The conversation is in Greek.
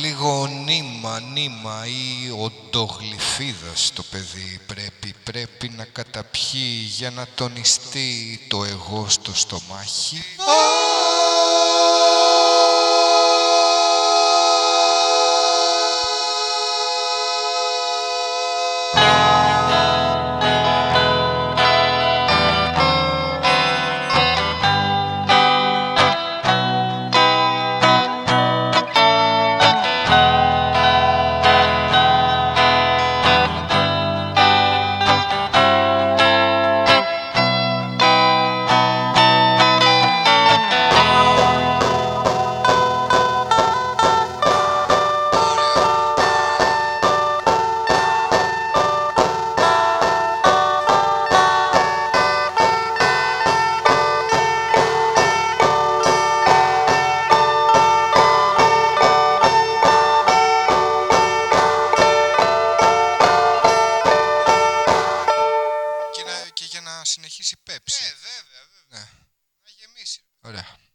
λίγο νήμα, νήμα ή οντογλυφίδας το παιδί πρέπει, πρέπει να καταπιεί για να τονιστεί το εγώ στο στομάχι. Να, και για να συνεχίσει η πέψη. Ε, βέβαια, βέβαια. Ναι. Να γεμίσει. Ωραία.